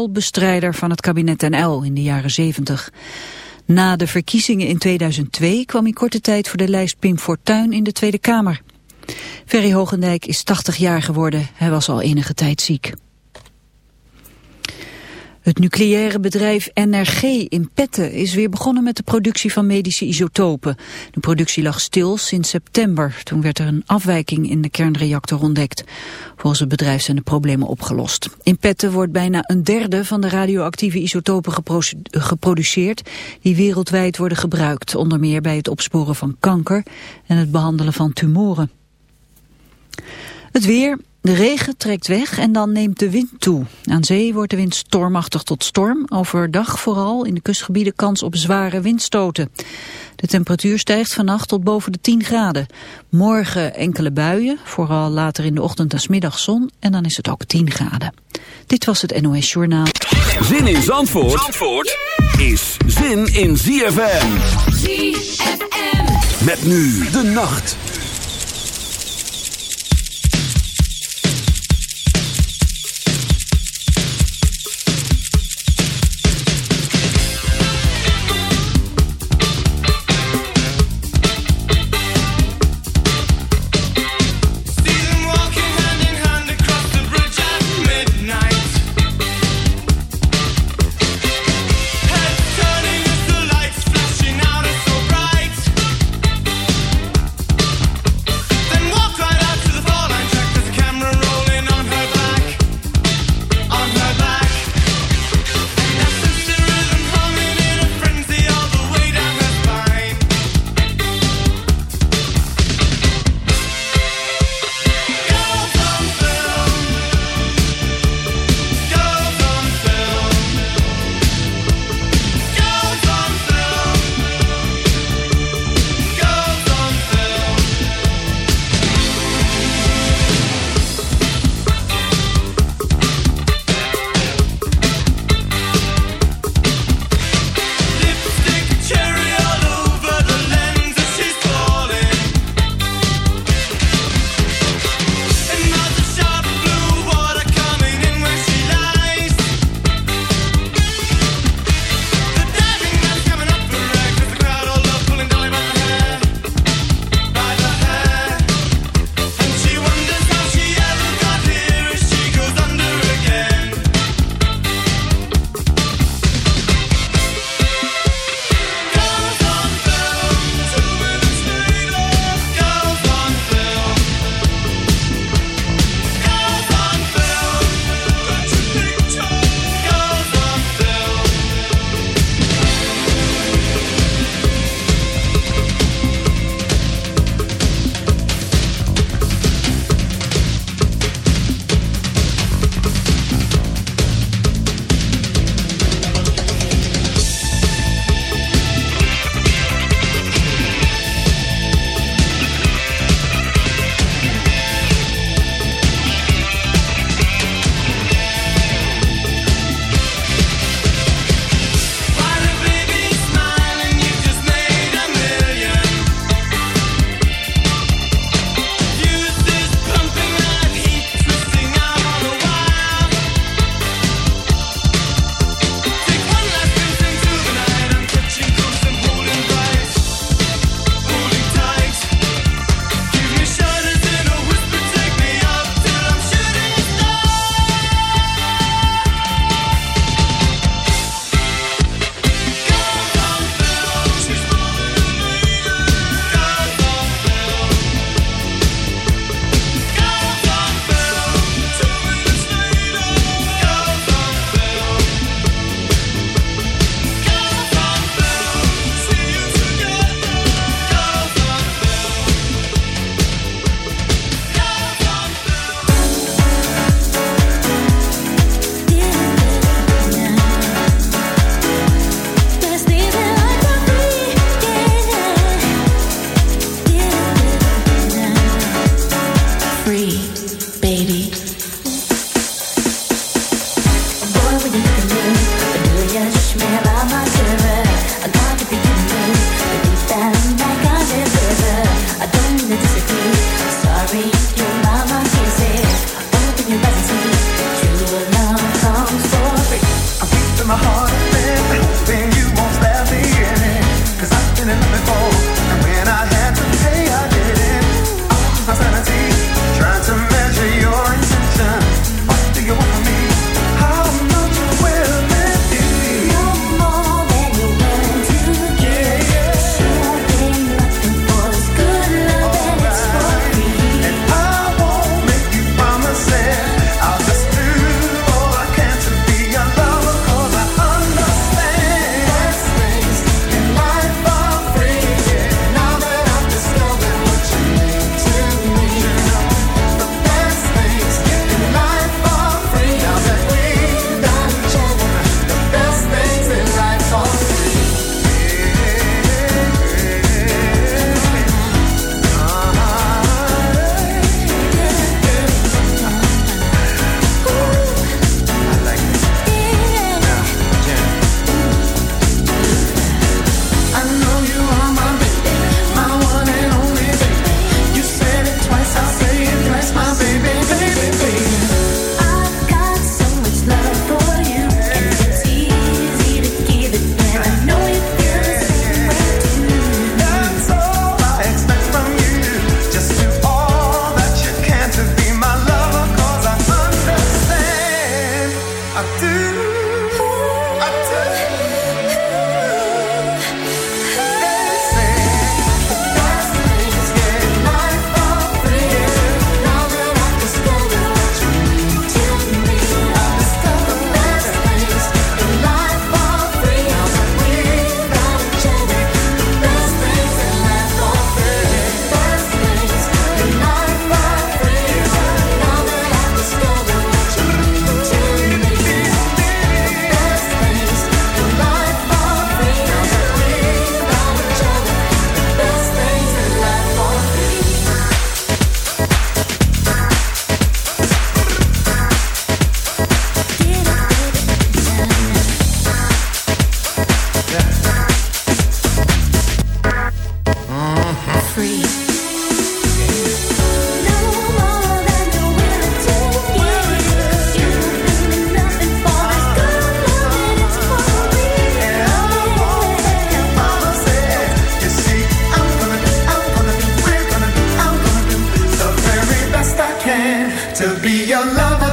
vuilbestrijder van het kabinet NL in de jaren 70. Na de verkiezingen in 2002 kwam hij korte tijd voor de lijst Pim Fortuyn in de Tweede Kamer. Ferry Hogendijk is 80 jaar geworden. Hij was al enige tijd ziek. Het nucleaire bedrijf NRG in Petten is weer begonnen met de productie van medische isotopen. De productie lag stil sinds september. Toen werd er een afwijking in de kernreactor ontdekt. Volgens het bedrijf zijn de problemen opgelost. In Petten wordt bijna een derde van de radioactieve isotopen geproduceerd... die wereldwijd worden gebruikt, onder meer bij het opsporen van kanker en het behandelen van tumoren. Het weer, de regen trekt weg en dan neemt de wind toe. Aan zee wordt de wind stormachtig tot storm. Overdag vooral in de kustgebieden kans op zware windstoten. De temperatuur stijgt vannacht tot boven de 10 graden. Morgen enkele buien, vooral later in de ochtend en middag zon. En dan is het ook 10 graden. Dit was het NOS Journaal. Zin in Zandvoort, Zandvoort is zin in ZFM. ZFM. Met nu de nacht.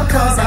cause I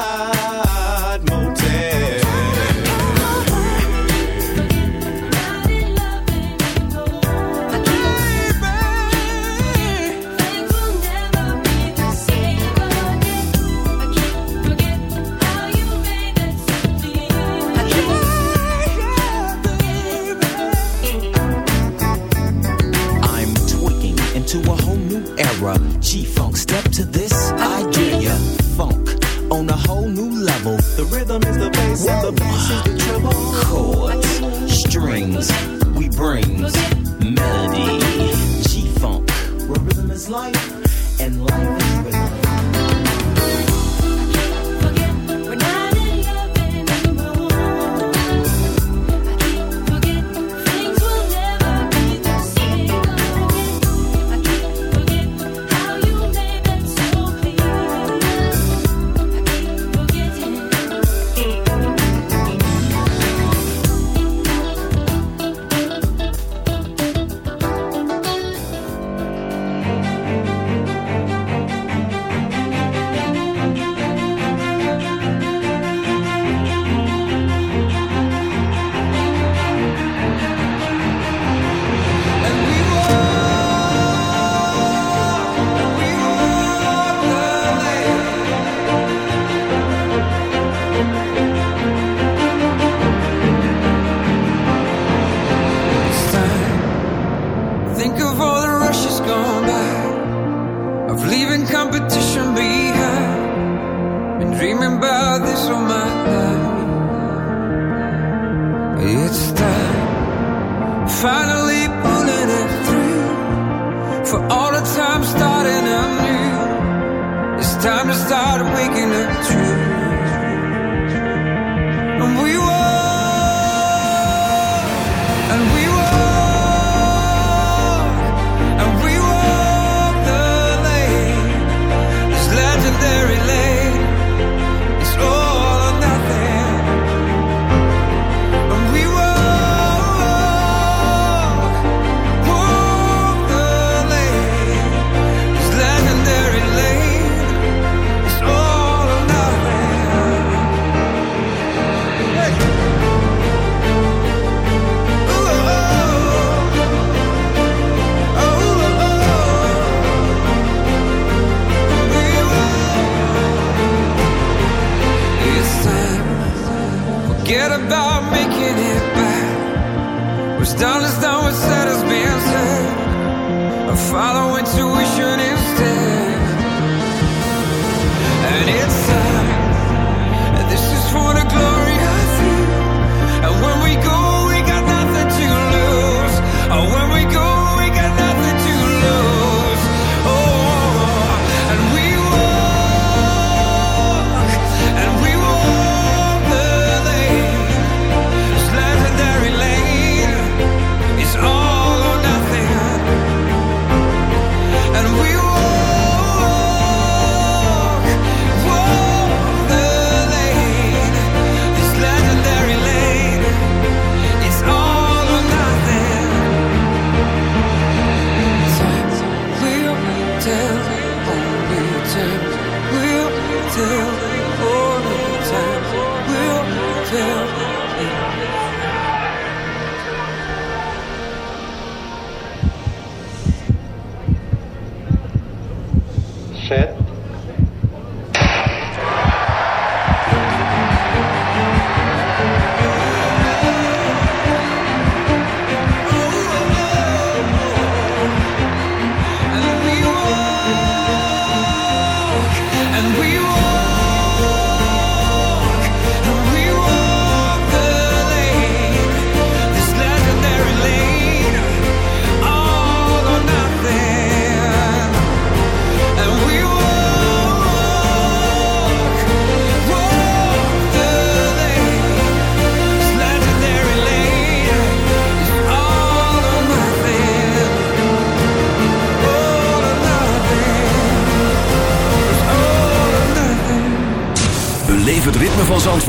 This is the treble. Chords, strings, we bring melody. G-Funk, where rhythm is life.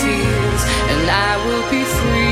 and I will be free.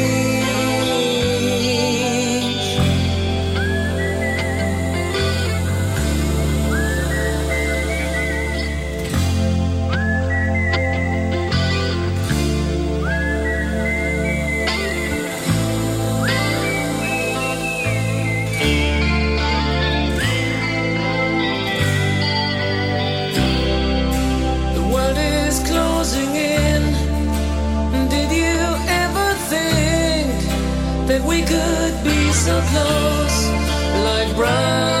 Lady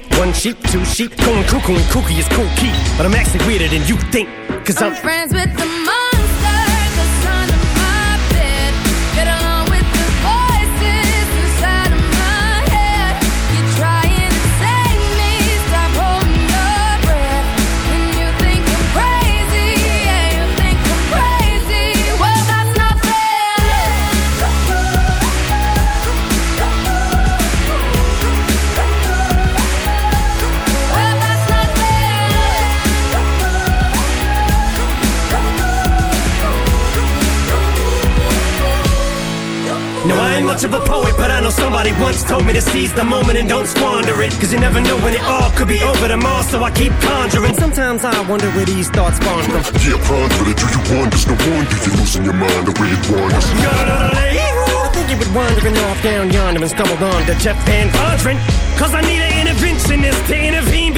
One sheep, two sheep, going cuckoo and kooky is cool key. But I'm actually weirder than you think. Cause I'm, I'm friends with the much of a poet, but I know somebody once told me to seize the moment and don't squander it. Cause you never know when it all could be over tomorrow, so I keep conjuring. Sometimes I wonder where these thoughts spawn from. Yeah, ponder it. Do you wonder? No wonder you're losing your mind the way it wanders. I think you would wandering off down yonder and stumbled on to Jeff VanVonderen. Cause I need an interventionist to intervene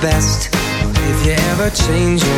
best. If you ever change your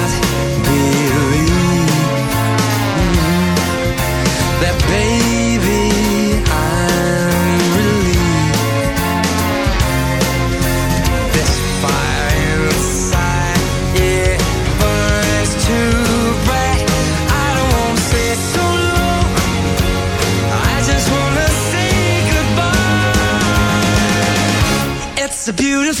a beautiful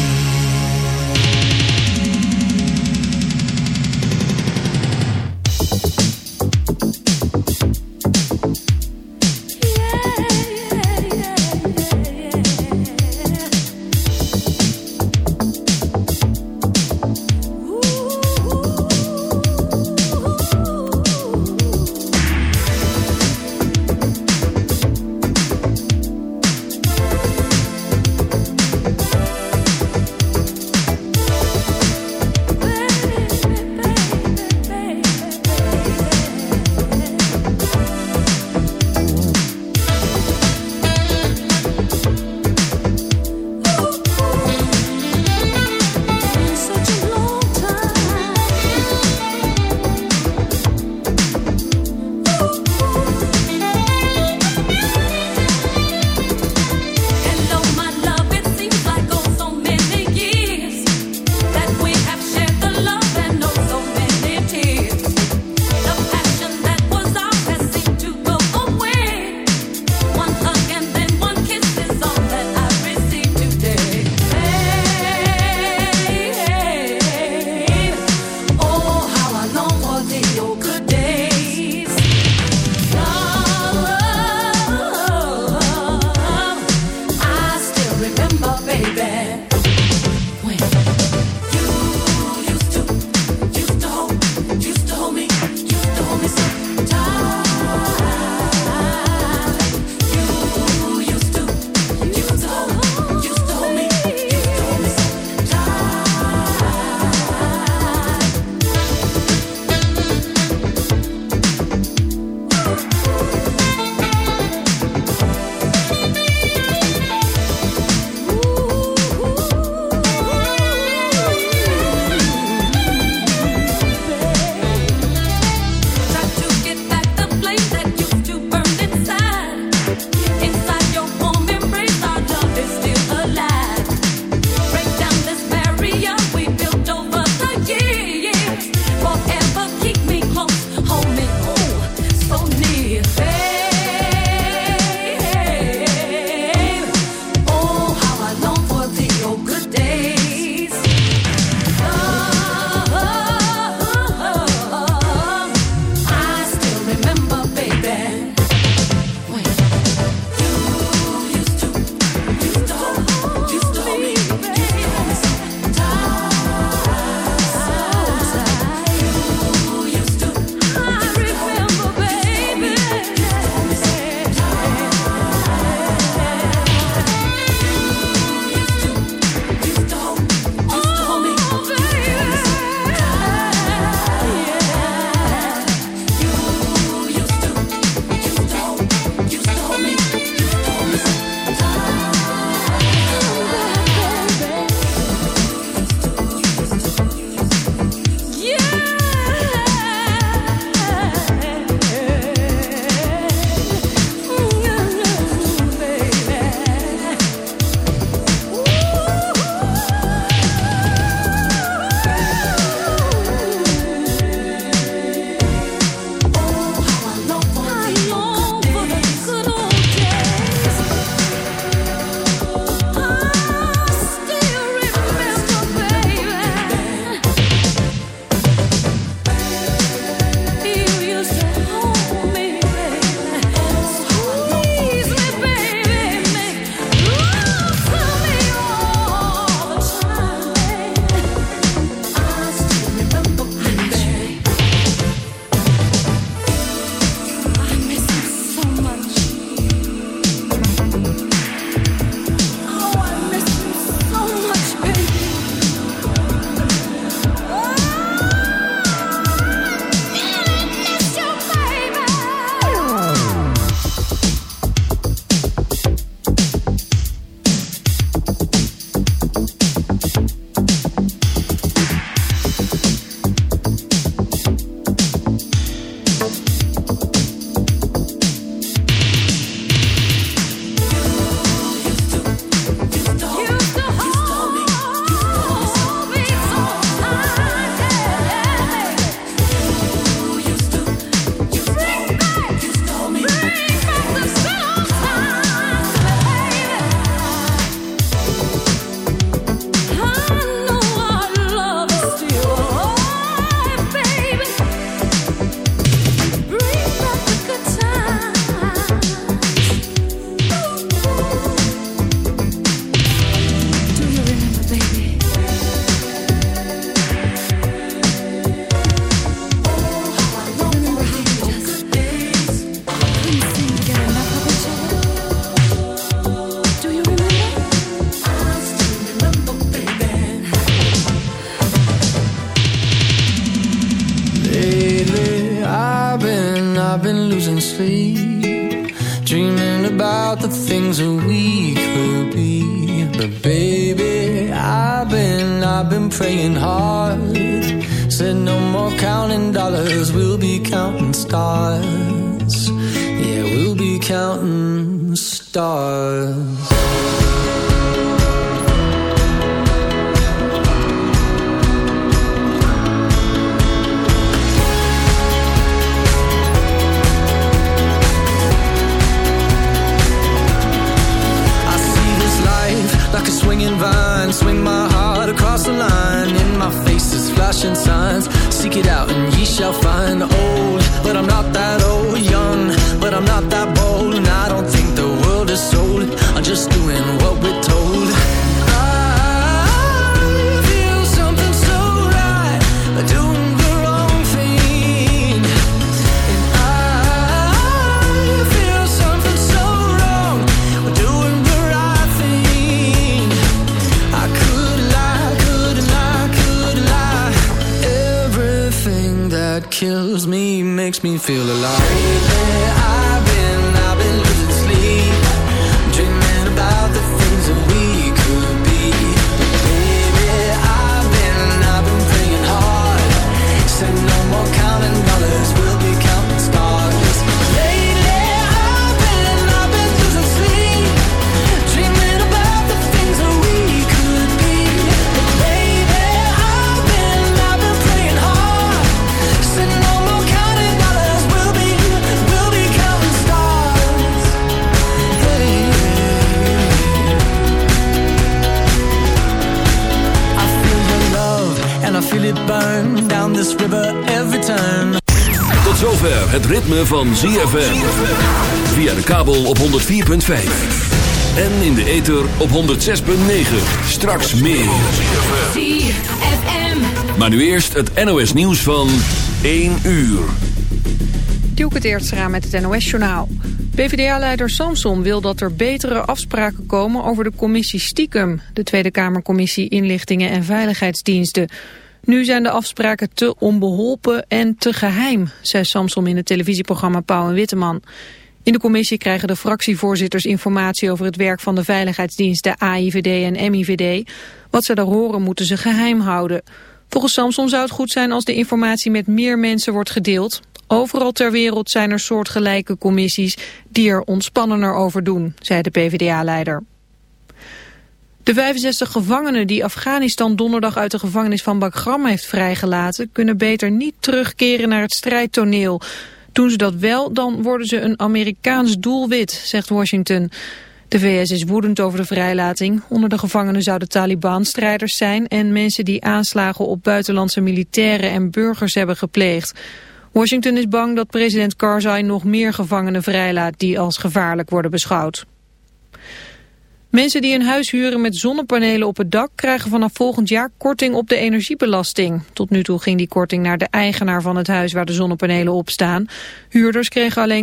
Feel alive. Het ritme van ZFM. Via de kabel op 104.5. En in de ether op 106.9. Straks meer. Maar nu eerst het NOS nieuws van 1 uur. Dielke Teertstra met het NOS-journaal. PvdA-leider Samson wil dat er betere afspraken komen over de commissie Stiekem. De Tweede Kamercommissie Inlichtingen en Veiligheidsdiensten. Nu zijn de afspraken te onbeholpen en te geheim, zei Samson in het televisieprogramma Pauw en Witteman. In de commissie krijgen de fractievoorzitters informatie over het werk van de veiligheidsdiensten AIVD en MIVD. Wat ze daar horen moeten ze geheim houden. Volgens Samson zou het goed zijn als de informatie met meer mensen wordt gedeeld. Overal ter wereld zijn er soortgelijke commissies die er ontspannender over doen, zei de PvdA-leider. De 65 gevangenen die Afghanistan donderdag uit de gevangenis van Bagram heeft vrijgelaten... kunnen beter niet terugkeren naar het strijdtoneel. Doen ze dat wel, dan worden ze een Amerikaans doelwit, zegt Washington. De VS is woedend over de vrijlating. Onder de gevangenen zouden Taliban-strijders zijn... en mensen die aanslagen op buitenlandse militairen en burgers hebben gepleegd. Washington is bang dat president Karzai nog meer gevangenen vrijlaat... die als gevaarlijk worden beschouwd. Mensen die een huis huren met zonnepanelen op het dak krijgen vanaf volgend jaar korting op de energiebelasting. Tot nu toe ging die korting naar de eigenaar van het huis waar de zonnepanelen op staan. Huurders kregen alleen